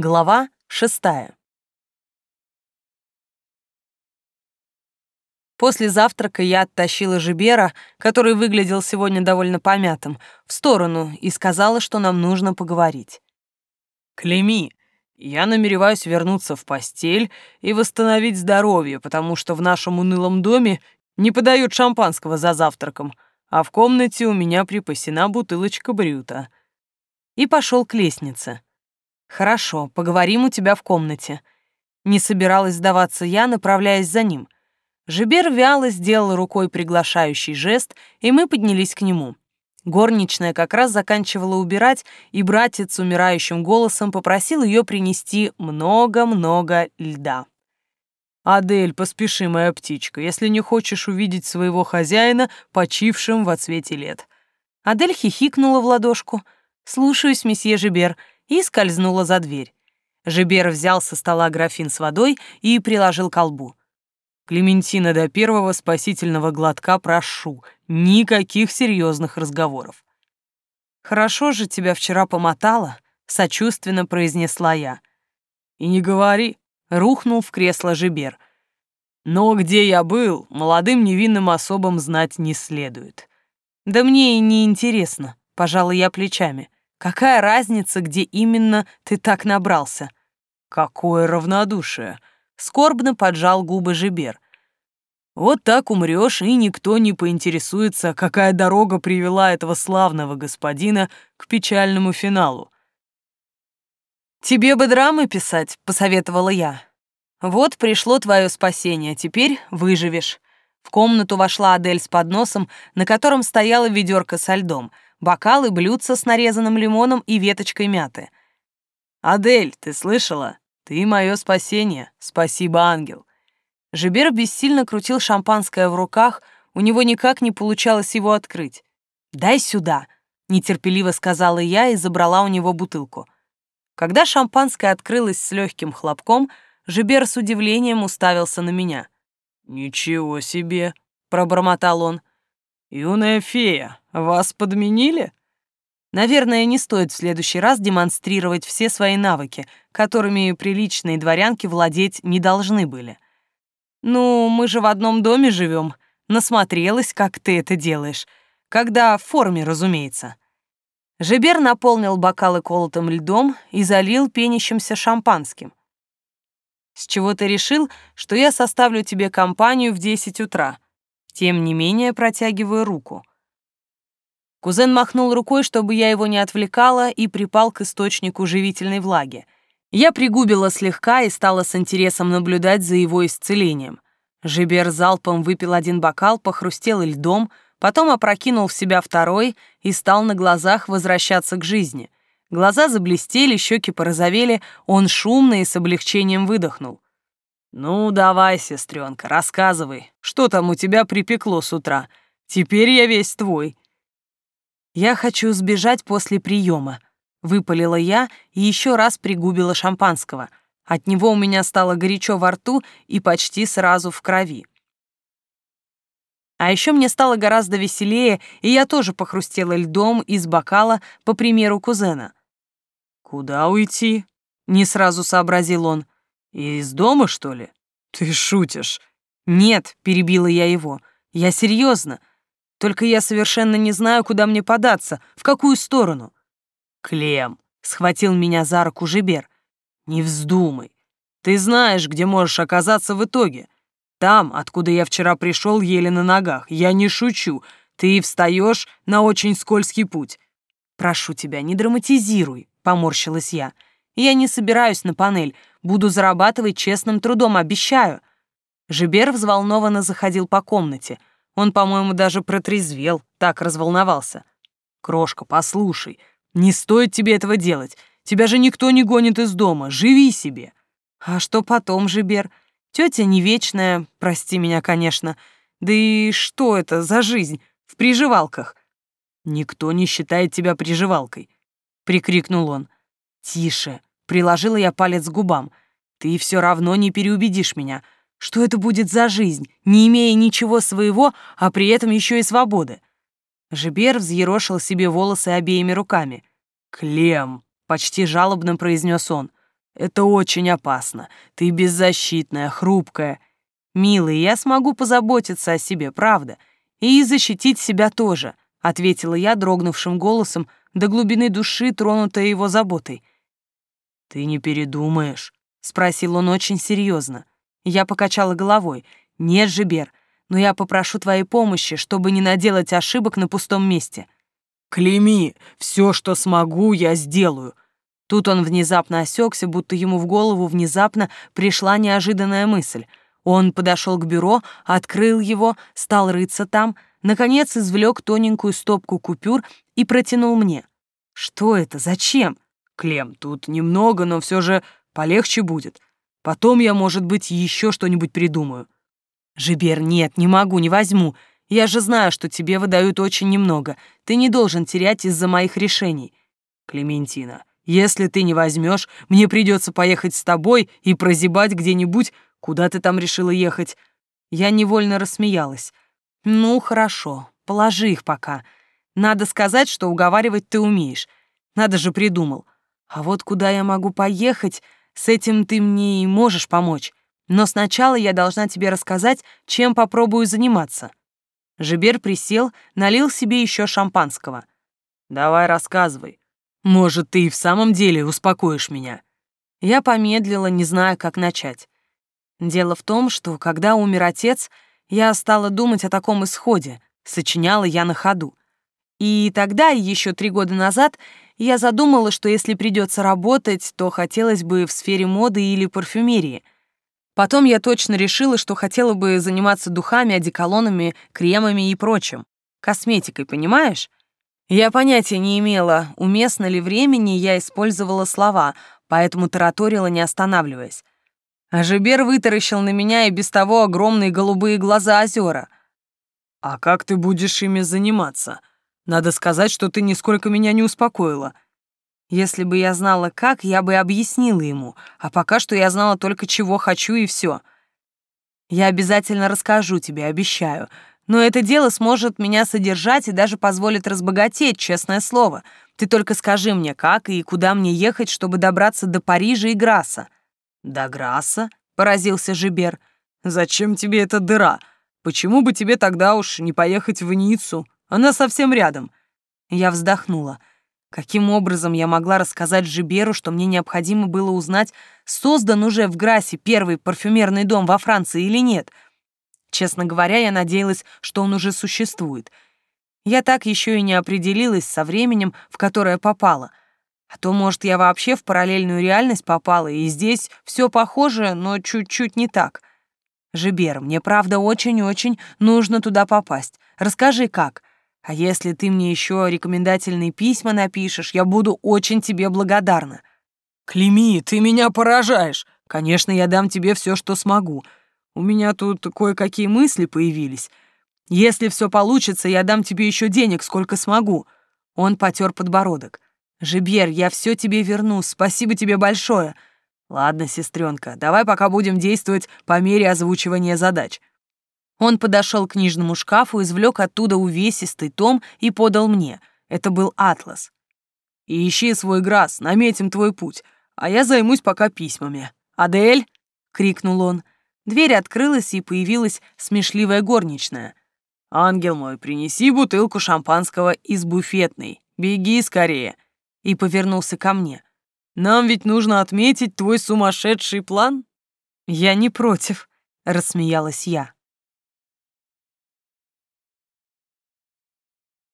Глава шестая. После завтрака я оттащила Жибера, который выглядел сегодня довольно помятым, в сторону и сказала, что нам нужно поговорить. «Клеми, я намереваюсь вернуться в постель и восстановить здоровье, потому что в нашем унылом доме не подают шампанского за завтраком, а в комнате у меня припасена бутылочка брюта». И пошел к лестнице. «Хорошо, поговорим у тебя в комнате». Не собиралась сдаваться я, направляясь за ним. Жибер вяло сделал рукой приглашающий жест, и мы поднялись к нему. Горничная как раз заканчивала убирать, и братец умирающим голосом попросил ее принести много-много льда. «Адель, поспеши, моя птичка, если не хочешь увидеть своего хозяина, почившим во цвете лет». Адель хихикнула в ладошку. «Слушаюсь, месье Жибер», и скользнула за дверь. Жибер взял со стола графин с водой и приложил к колбу. «Клементина, до первого спасительного глотка прошу, никаких серьезных разговоров». «Хорошо же тебя вчера помотало», — сочувственно произнесла я. «И не говори», — рухнул в кресло Жибер. «Но где я был, молодым невинным особам знать не следует». «Да мне и не интересно», — пожала я плечами. Какая разница, где именно ты так набрался? Какое равнодушие! Скорбно поджал губы Жибер. Вот так умрешь, и никто не поинтересуется, какая дорога привела этого славного господина к печальному финалу. «Тебе бы драмы писать», — посоветовала я. «Вот пришло твое спасение, теперь выживешь». В комнату вошла Адель с подносом, на котором стояла ведерко со льдом — бокалы, блюдца с нарезанным лимоном и веточкой мяты. «Адель, ты слышала? Ты мое спасение. Спасибо, ангел». Жибер бессильно крутил шампанское в руках, у него никак не получалось его открыть. «Дай сюда», — нетерпеливо сказала я и забрала у него бутылку. Когда шампанское открылось с легким хлопком, Жибер с удивлением уставился на меня. «Ничего себе», — пробормотал он. «Юная фея, вас подменили?» Наверное, не стоит в следующий раз демонстрировать все свои навыки, которыми приличные дворянки владеть не должны были. «Ну, мы же в одном доме живем. Насмотрелась, как ты это делаешь. Когда в форме, разумеется». Жебер наполнил бокалы колотым льдом и залил пенящимся шампанским. «С чего ты решил, что я составлю тебе компанию в десять утра?» Тем не менее протягиваю руку. Кузен махнул рукой, чтобы я его не отвлекала, и припал к источнику живительной влаги. Я пригубила слегка и стала с интересом наблюдать за его исцелением. Жибер залпом выпил один бокал, похрустел льдом, потом опрокинул в себя второй и стал на глазах возвращаться к жизни. Глаза заблестели, щеки порозовели, он шумно и с облегчением выдохнул. «Ну, давай, сестренка, рассказывай, что там у тебя припекло с утра? Теперь я весь твой». «Я хочу сбежать после приема», — выпалила я и еще раз пригубила шампанского. От него у меня стало горячо во рту и почти сразу в крови. А еще мне стало гораздо веселее, и я тоже похрустела льдом из бокала, по примеру кузена. «Куда уйти?» — не сразу сообразил он. Из дома, что ли? Ты шутишь? Нет, перебила я его. Я серьезно. Только я совершенно не знаю, куда мне податься, в какую сторону. Клем, схватил меня за руку Жибер. Не вздумай. Ты знаешь, где можешь оказаться в итоге. Там, откуда я вчера пришел еле на ногах. Я не шучу. Ты встаешь на очень скользкий путь. Прошу тебя, не драматизируй, поморщилась я. Я не собираюсь на панель. Буду зарабатывать честным трудом, обещаю». Жибер взволнованно заходил по комнате. Он, по-моему, даже протрезвел, так разволновался. «Крошка, послушай, не стоит тебе этого делать. Тебя же никто не гонит из дома. Живи себе». «А что потом, Жибер? Тетя не вечная, прости меня, конечно. Да и что это за жизнь в приживалках?» «Никто не считает тебя приживалкой», — прикрикнул он. «Тише, Приложила я палец к губам. «Ты все равно не переубедишь меня. Что это будет за жизнь, не имея ничего своего, а при этом еще и свободы?» Жибер взъерошил себе волосы обеими руками. «Клем!» — почти жалобно произнес он. Это очень опасно. Ты беззащитная, хрупкая. Милый, я смогу позаботиться о себе, правда. И защитить себя тоже, ответила я дрогнувшим голосом, до глубины души тронутая его заботой. Ты не передумаешь? спросил он очень серьезно. Я покачала головой. Нет же, Бер, но я попрошу твоей помощи, чтобы не наделать ошибок на пустом месте. Клейми, все, что смогу, я сделаю. Тут он внезапно осекся, будто ему в голову внезапно пришла неожиданная мысль. Он подошел к бюро, открыл его, стал рыться там, наконец извлек тоненькую стопку купюр и протянул мне. «Что это? Зачем?» «Клем, тут немного, но все же полегче будет. Потом я, может быть, еще что-нибудь придумаю». «Жибер, нет, не могу, не возьму. Я же знаю, что тебе выдают очень немного. Ты не должен терять из-за моих решений. Клементина, если ты не возьмешь, мне придется поехать с тобой и прозябать где-нибудь, куда ты там решила ехать. Я невольно рассмеялась. Ну, хорошо, положи их пока. Надо сказать, что уговаривать ты умеешь. Надо же придумал. А вот куда я могу поехать, с этим ты мне и можешь помочь. Но сначала я должна тебе рассказать, чем попробую заниматься. Жибер присел, налил себе еще шампанского. «Давай рассказывай. Может, ты и в самом деле успокоишь меня?» Я помедлила, не зная, как начать. Дело в том, что, когда умер отец, я стала думать о таком исходе, сочиняла я на ходу. И тогда, еще три года назад, я задумала, что если придется работать, то хотелось бы в сфере моды или парфюмерии — Потом я точно решила, что хотела бы заниматься духами, одеколонами, кремами и прочим. Косметикой, понимаешь? Я понятия не имела, уместно ли времени я использовала слова, поэтому тараторила, не останавливаясь. А Жибер вытаращил на меня и без того огромные голубые глаза озера. «А как ты будешь ими заниматься? Надо сказать, что ты нисколько меня не успокоила». Если бы я знала как, я бы объяснила ему, а пока что я знала только чего хочу и все. Я обязательно расскажу тебе, обещаю. Но это дело сможет меня содержать и даже позволит разбогатеть, честное слово. Ты только скажи мне, как и куда мне ехать, чтобы добраться до Парижа и Грасса. До Грасса? Поразился Жибер. Зачем тебе эта дыра? Почему бы тебе тогда уж не поехать в Ниццу? Она совсем рядом. Я вздохнула. Каким образом я могла рассказать Жиберу, что мне необходимо было узнать, создан уже в Грасе первый парфюмерный дом во Франции или нет? Честно говоря, я надеялась, что он уже существует. Я так еще и не определилась со временем, в которое попала. А то, может, я вообще в параллельную реальность попала, и здесь все похоже, но чуть-чуть не так. Жибер, мне правда очень-очень нужно туда попасть. Расскажи, как. А если ты мне еще рекомендательные письма напишешь, я буду очень тебе благодарна. Клеми, ты меня поражаешь. Конечно, я дам тебе все, что смогу. У меня тут кое-какие мысли появились. Если все получится, я дам тебе еще денег, сколько смогу. Он потер подбородок. Жибер, я все тебе верну. Спасибо тебе большое. Ладно, сестренка, давай пока будем действовать по мере озвучивания задач. Он подошел к книжному шкафу, извлек оттуда увесистый том и подал мне. Это был атлас. «И ищи свой грас, наметим твой путь, а я займусь пока письмами. Адель!» — крикнул он. Дверь открылась, и появилась смешливая горничная. «Ангел мой, принеси бутылку шампанского из буфетной. Беги скорее!» И повернулся ко мне. «Нам ведь нужно отметить твой сумасшедший план?» «Я не против», — рассмеялась я.